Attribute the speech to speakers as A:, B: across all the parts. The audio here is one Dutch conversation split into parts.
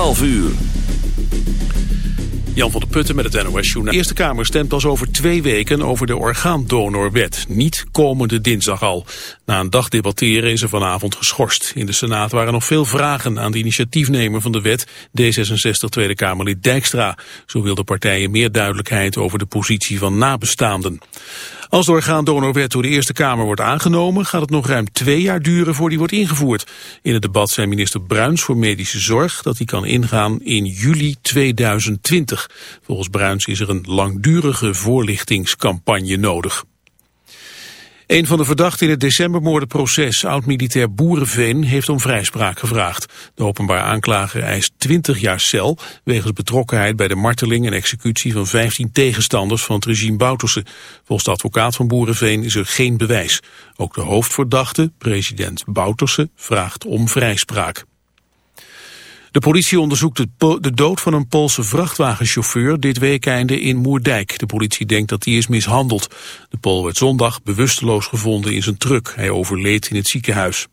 A: 12 uur.
B: Jan van der Putten met het NOS-journaal. De Eerste Kamer stemt pas over twee weken over de orgaandonorwet. Niet komende dinsdag al. Na een dag debatteren is er vanavond geschorst. In de Senaat waren nog veel vragen aan de initiatiefnemer van de wet, D66 Tweede Kamerlid Dijkstra. Zo wil de partijen meer duidelijkheid over de positie van nabestaanden. Als de orgaandonorwet door de Eerste Kamer wordt aangenomen, gaat het nog ruim twee jaar duren voor die wordt ingevoerd. In het debat zei minister Bruins voor Medische Zorg dat die kan ingaan in juli 2020. Volgens Bruins is er een langdurige voorlichtingscampagne nodig. Een van de verdachten in het decembermoordenproces, oud-militair Boerenveen, heeft om vrijspraak gevraagd. De openbaar aanklager eist 20 jaar cel wegens betrokkenheid bij de marteling en executie van 15 tegenstanders van het regime Bouterse. Volgens de advocaat van Boerenveen is er geen bewijs. Ook de hoofdverdachte, president Bouterse, vraagt om vrijspraak. De politie onderzoekt de dood van een Poolse vrachtwagenchauffeur dit weekende in Moerdijk. De politie denkt dat hij is mishandeld. De Pool werd zondag bewusteloos gevonden in zijn truck. Hij overleed in het ziekenhuis.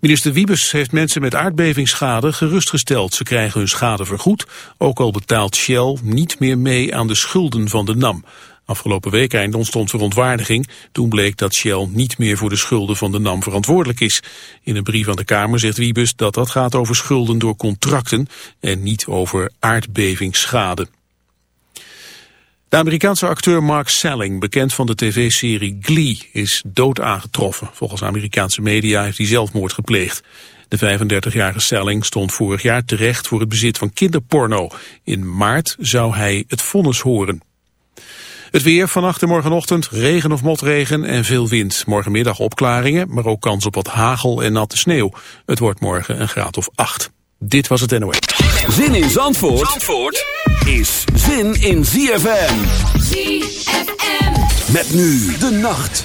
B: Minister Wiebes heeft mensen met aardbevingsschade gerustgesteld. Ze krijgen hun schade vergoed, ook al betaalt Shell niet meer mee aan de schulden van de NAM. Afgelopen weekend ontstond verontwaardiging. Toen bleek dat Shell niet meer voor de schulden van de NAM verantwoordelijk is. In een brief aan de Kamer zegt Wiebes dat dat gaat over schulden door contracten en niet over aardbevingsschade. De Amerikaanse acteur Mark Selling, bekend van de tv-serie Glee, is dood aangetroffen. Volgens Amerikaanse media heeft hij zelfmoord gepleegd. De 35-jarige Selling stond vorig jaar terecht voor het bezit van kinderporno. In maart zou hij het vonnis horen. Het weer vannacht en morgenochtend, regen of motregen en veel wind. Morgenmiddag opklaringen, maar ook kans op wat hagel en natte sneeuw. Het wordt morgen een graad of 8. Dit was het NOS.
A: Zin in Zandvoort, Zandvoort is zin in ZFM. ZFM. Met nu de nacht.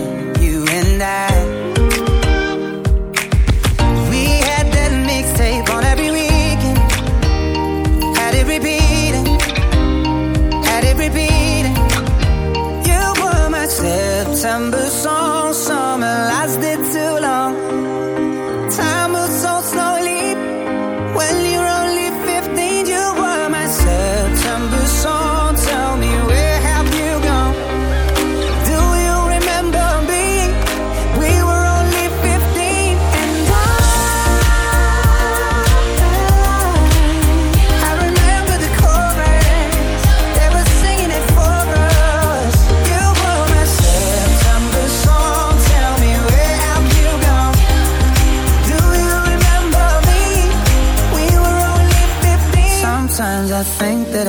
C: September song.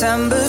C: September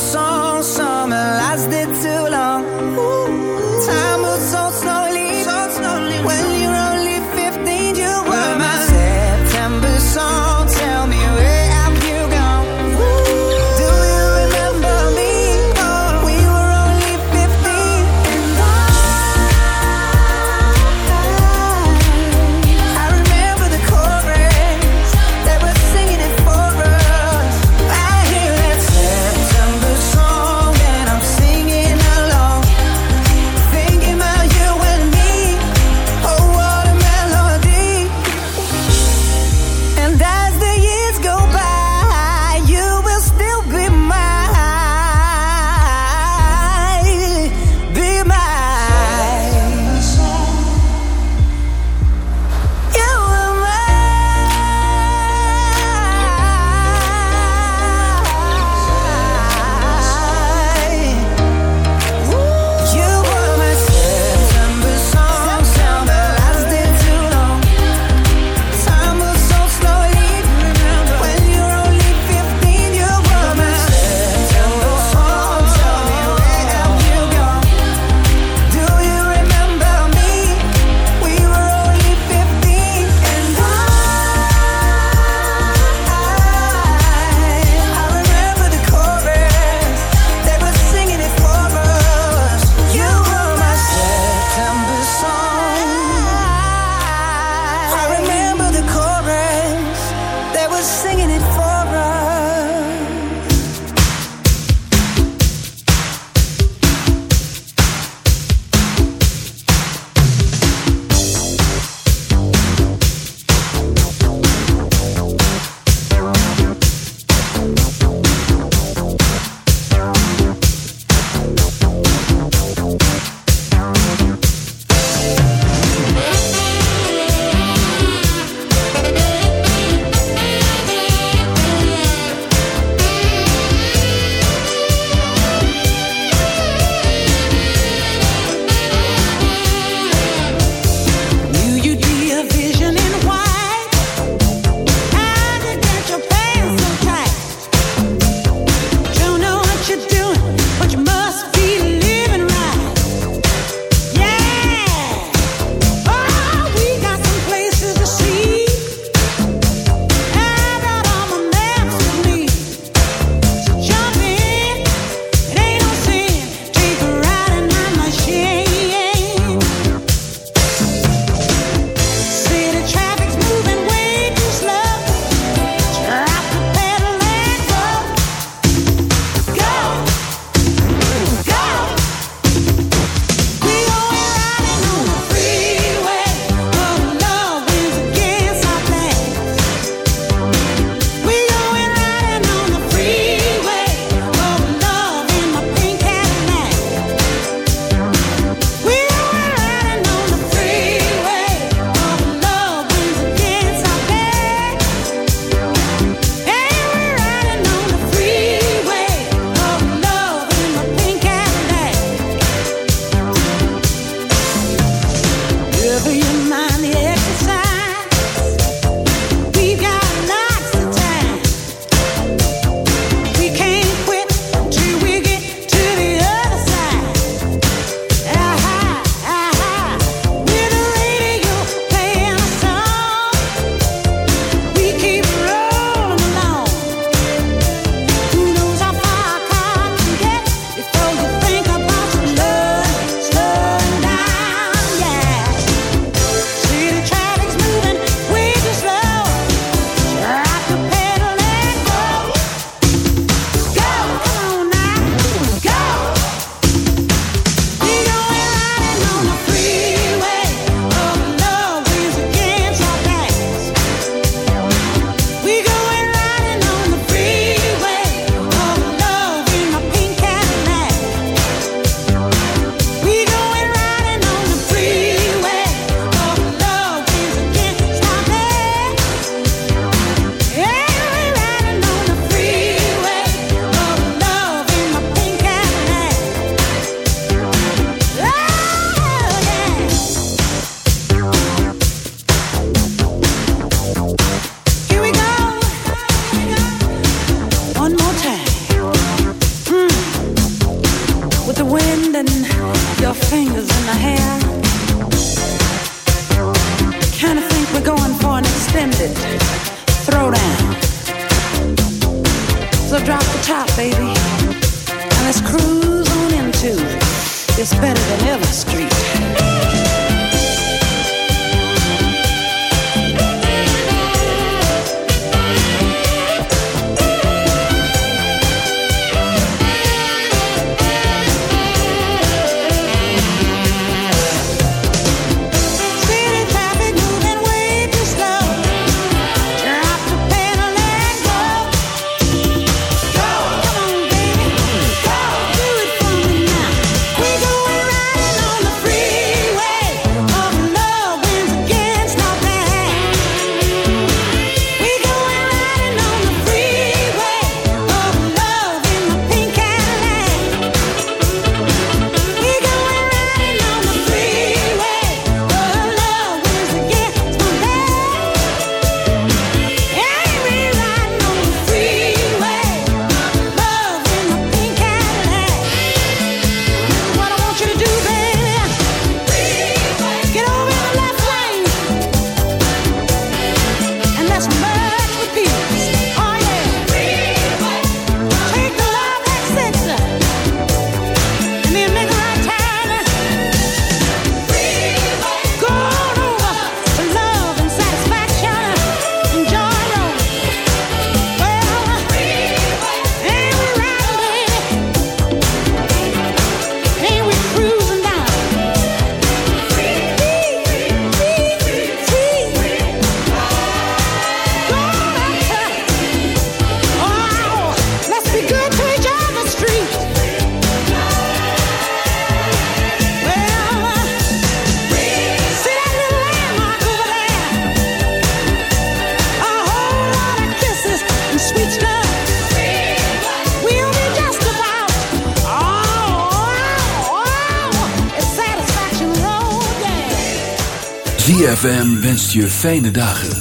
D: je fijne dagen.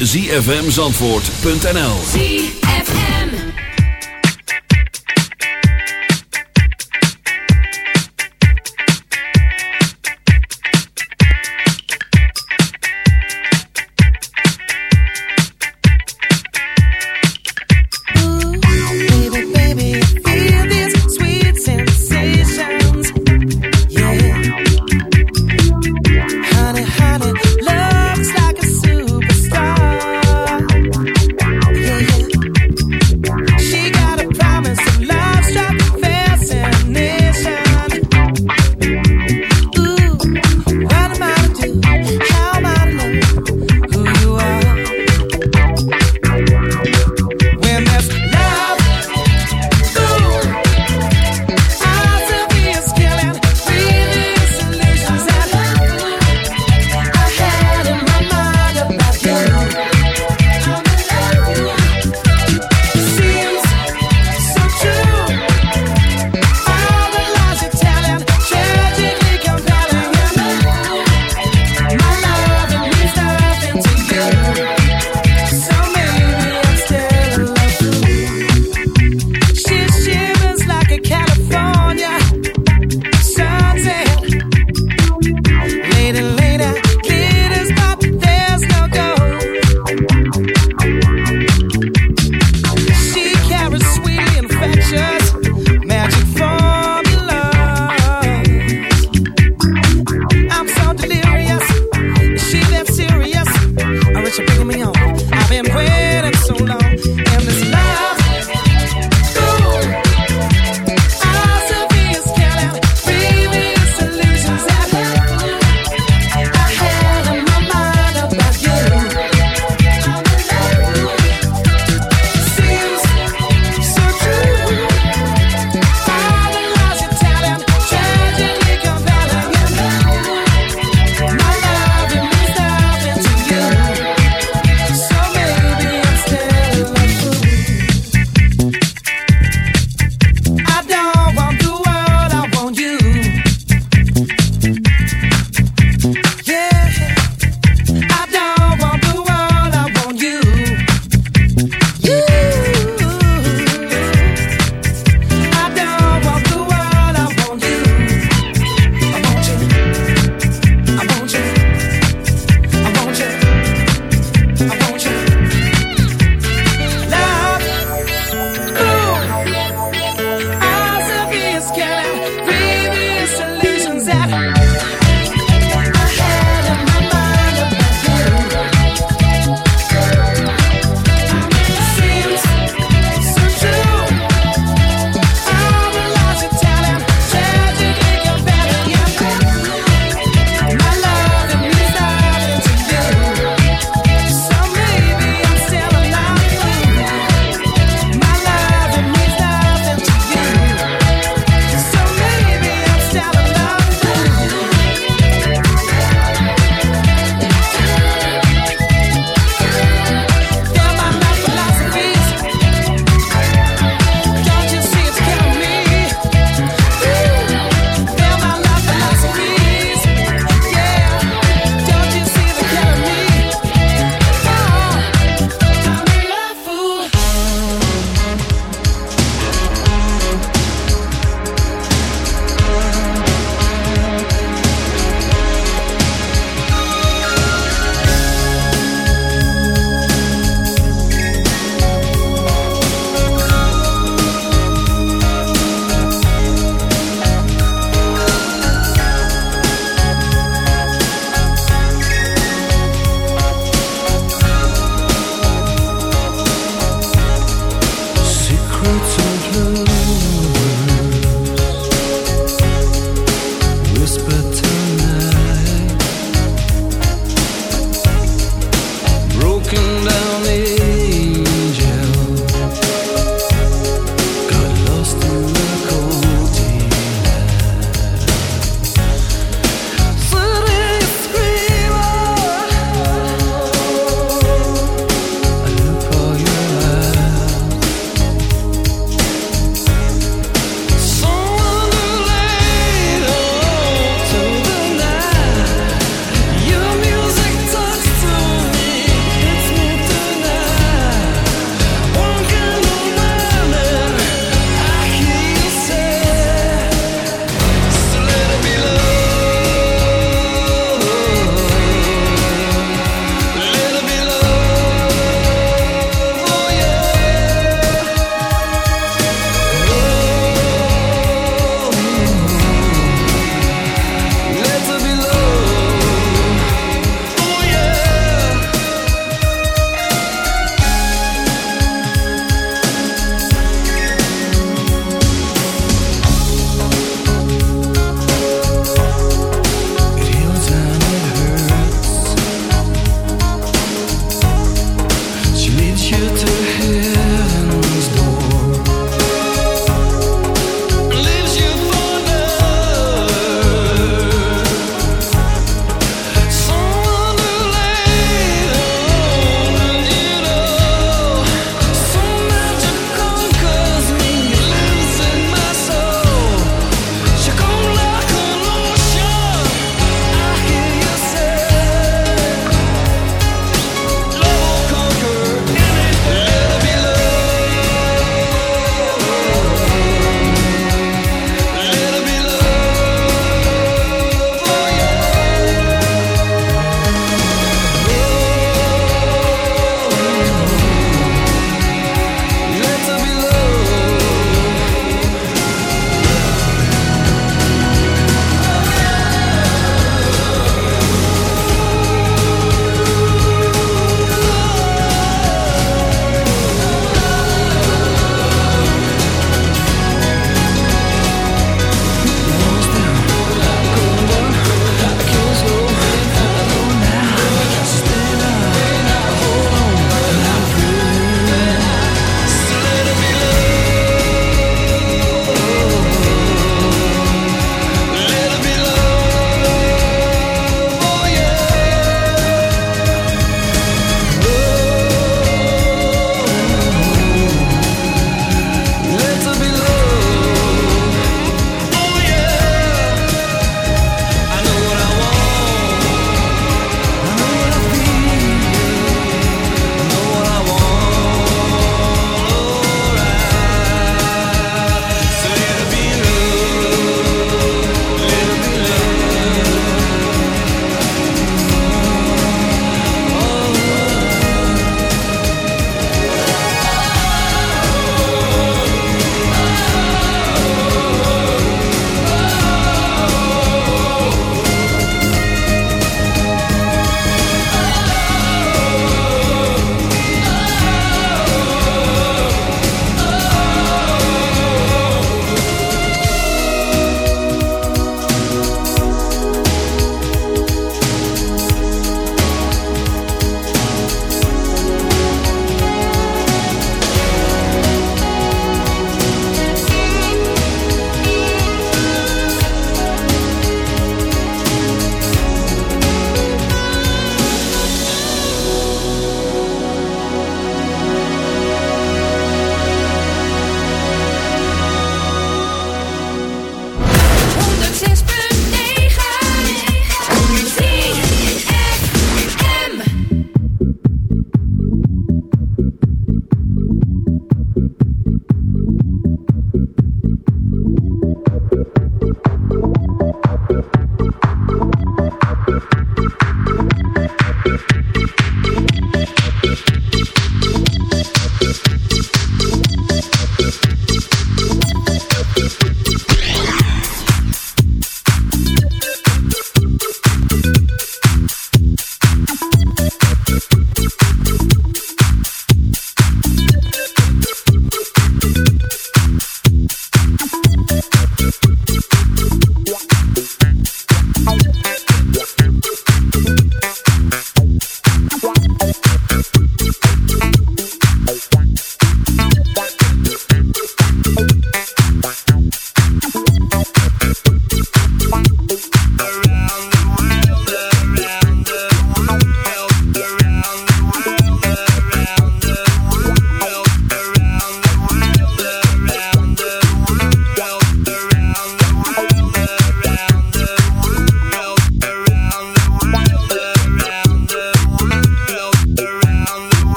E: zfmzandvoort.nl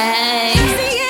F: Hey.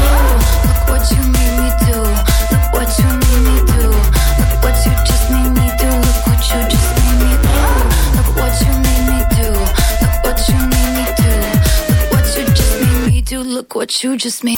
E: you just made.